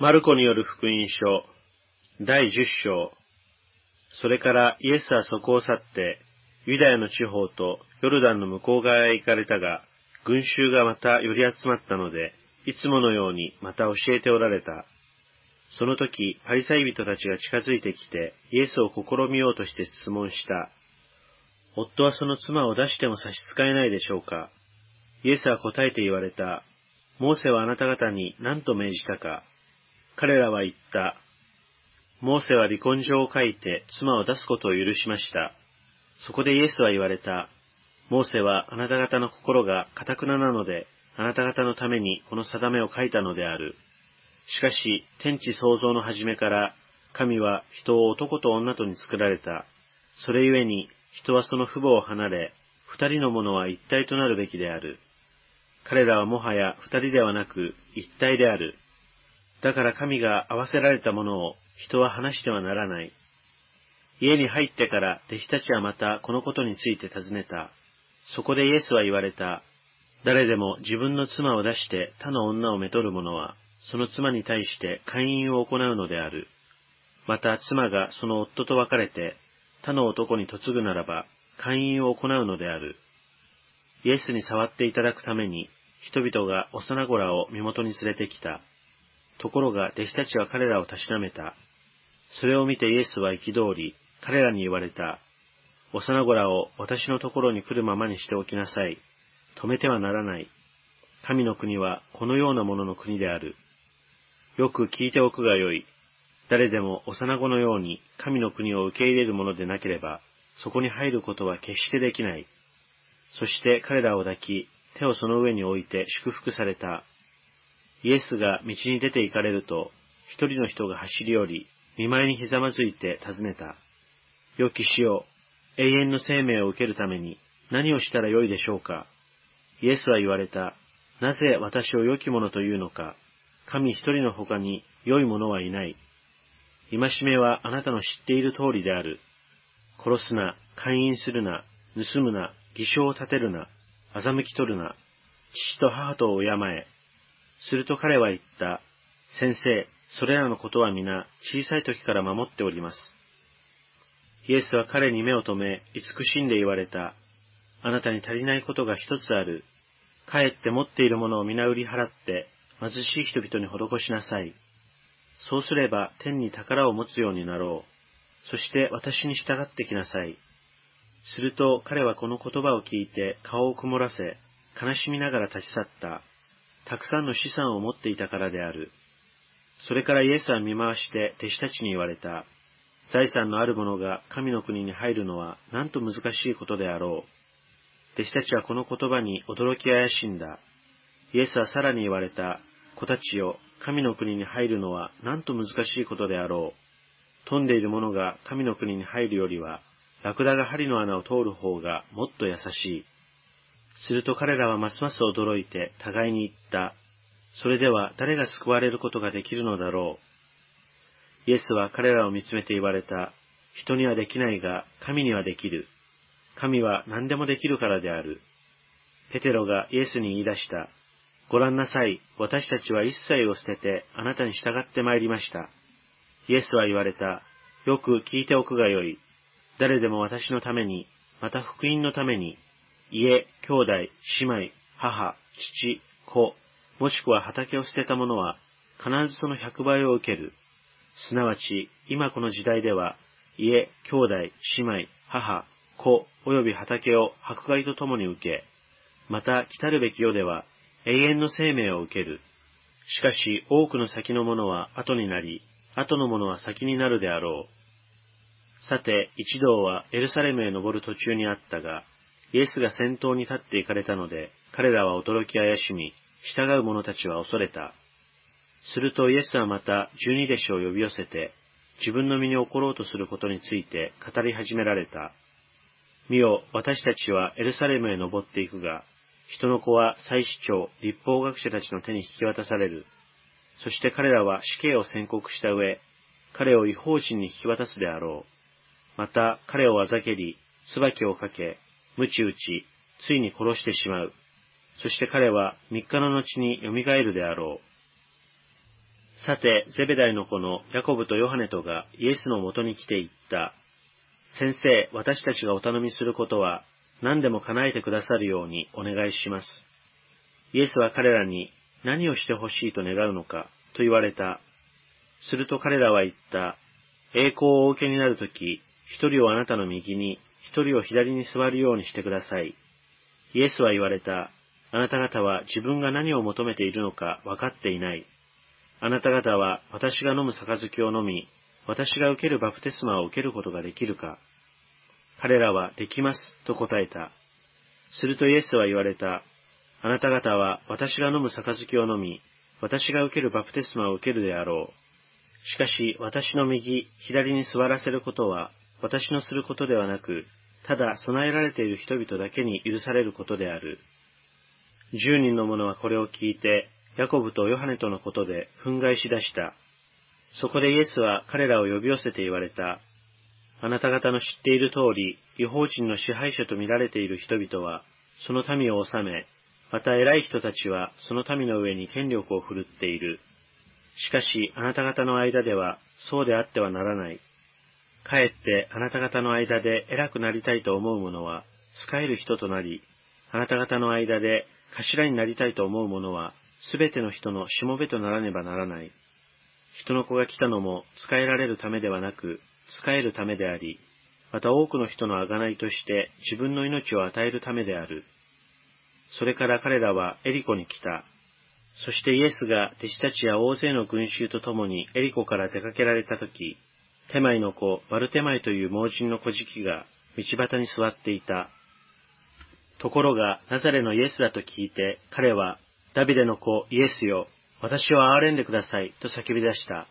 マルコによる福音書、第十章。それからイエスはそこを去って、ユダヤの地方とヨルダンの向こう側へ行かれたが、群衆がまた寄り集まったので、いつものようにまた教えておられた。その時、パリサイ人たちが近づいてきて、イエスを試みようとして質問した。夫はその妻を出しても差し支えないでしょうかイエスは答えて言われた。モーセはあなた方に何と命じたか彼らは言った。モーセは離婚状を書いて妻を出すことを許しました。そこでイエスは言われた。モーセはあなた方の心が堅くななので、あなた方のためにこの定めを書いたのである。しかし、天地創造の初めから、神は人を男と女とに作られた。それゆえに、人はその父母を離れ、二人のものは一体となるべきである。彼らはもはや二人ではなく一体である。だから神が合わせられたものを人は話してはならない。家に入ってから弟子たちはまたこのことについて尋ねた。そこでイエスは言われた。誰でも自分の妻を出して他の女をめとる者は、その妻に対して会員を行うのである。また妻がその夫と別れて他の男に嫁ぐならば、会員を行うのである。イエスに触っていただくために、人々が幼子らを身元に連れてきた。ところが弟子たちは彼らをたしなめた。それを見てイエスは憤り、彼らに言われた。幼子らを私のところに来るままにしておきなさい。止めてはならない。神の国はこのようなものの国である。よく聞いておくがよい。誰でも幼子のように神の国を受け入れるものでなければ、そこに入ることは決してできない。そして彼らを抱き、手をその上に置いて祝福された。イエスが道に出て行かれると、一人の人が走り寄り、見舞いにひざまずいて尋ねた。良き死を、永遠の生命を受けるために何をしたらよいでしょうか？イエスは言われた。なぜ私を良き者というのか？神一人の他に良い者はいない。戒めはあなたの知っている通りである。殺すな、勧誘するな、盗むな、偽証を立てるな、欺き取るな、父と母とを敬え、すると彼は言った。先生、それらのことは皆小さい時から守っております。イエスは彼に目を留め、慈しんで言われた。あなたに足りないことが一つある。かえって持っているものを皆売り払って、貧しい人々に施しなさい。そうすれば天に宝を持つようになろう。そして私に従ってきなさい。すると彼はこの言葉を聞いて顔を曇らせ、悲しみながら立ち去った。たくさんの資産を持っていたからである。それからイエスは見回して弟子たちに言われた。財産のある者が神の国に入るのはなんと難しいことであろう。弟子たちはこの言葉に驚き怪しんだ。イエスはさらに言われた。子たちよ、神の国に入るのはなんと難しいことであろう。富んでいる者が神の国に入るよりは、ラクダが針の穴を通る方がもっと優しい。すると彼らはますます驚いて互いに言った。それでは誰が救われることができるのだろう。イエスは彼らを見つめて言われた。人にはできないが、神にはできる。神は何でもできるからである。ペテロがイエスに言い出した。ご覧なさい。私たちは一切を捨ててあなたに従って参りました。イエスは言われた。よく聞いておくがよい。誰でも私のために、また福音のために、家、兄弟、姉妹、母、父、子、もしくは畑を捨てた者は、必ずその百倍を受ける。すなわち、今この時代では、家、兄弟、姉妹、母、子、及び畑を迫害とともに受け、また来たるべき世では、永遠の生命を受ける。しかし多くの先のものは後になり、後のものは先になるであろう。さて、一同はエルサレムへ登る途中にあったが、イエスが先頭に立って行かれたので、彼らは驚き怪しみ、従う者たちは恐れた。するとイエスはまた十二弟子を呼び寄せて、自分の身に起ころうとすることについて語り始められた。見よ、私たちはエルサレムへ登っていくが、人の子は祭司長、立法学者たちの手に引き渡される。そして彼らは死刑を宣告した上、彼を違法人に引き渡すであろう。また彼をあざけり、椿をかけ、鞭打ち、ついに殺してしまう。そして彼は三日の後に蘇るであろう。さて、ゼベダイの子のヤコブとヨハネとがイエスのもとに来て言った。先生、私たちがお頼みすることは何でも叶えてくださるようにお願いします。イエスは彼らに何をしてほしいと願うのかと言われた。すると彼らは言った。栄光をお受けになるとき、一人をあなたの右に、一人を左に座るようにしてください。イエスは言われた。あなた方は自分が何を求めているのか分かっていない。あなた方は私が飲む杯を飲み、私が受けるバプテスマを受けることができるか彼らはできますと答えた。するとイエスは言われた。あなた方は私が飲む杯を飲み、私が受けるバプテスマを受けるであろう。しかし私の右、左に座らせることは私のすることではなく、ただ備えられている人々だけに許されることである。十人の者はこれを聞いて、ヤコブとヨハネとのことで憤慨しだした。そこでイエスは彼らを呼び寄せて言われた。あなた方の知っている通り、違法人の支配者と見られている人々は、その民を治め、また偉い人たちはその民の上に権力を振るっている。しかし、あなた方の間では、そうであってはならない。かえってあなた方の間で偉くなりたいと思う者は、使える人となり、あなた方の間で頭になりたいと思う者は、すべての人のしもべとならねばならない。人の子が来たのも使えられるためではなく、使えるためであり、また多くの人の贖いとして自分の命を与えるためである。それから彼らはエリコに来た。そしてイエスが弟子たちや大勢の群衆と共にエリコから出かけられたとき、テマイの子、バルテマイという盲人の小敷が道端に座っていた。ところが、ナザレのイエスだと聞いて、彼は、ダビデの子、イエスよ、私を憐れんでください、と叫び出した。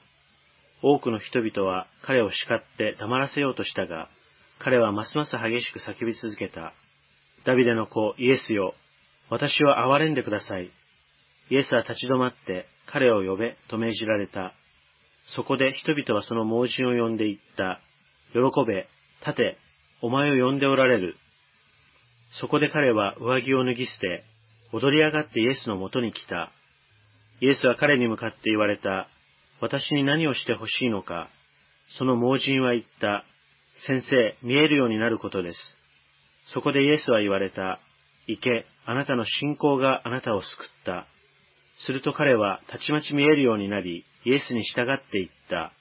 多くの人々は彼を叱って黙らせようとしたが、彼はますます激しく叫び続けた。ダビデの子イエスよ、私を憐れんでください。イエスは立ち止まって彼を呼べと命じられた。そこで人々はその盲人を呼んでいった。喜べ、立て、お前を呼んでおられる。そこで彼は上着を脱ぎ捨て、踊り上がってイエスのもとに来た。イエスは彼に向かって言われた。私に何をしてほしいのか。その盲人は言った。先生、見えるようになることです。そこでイエスは言われた。行け、あなたの信仰があなたを救った。すると彼はたちまち見えるようになり、イエスに従っていった。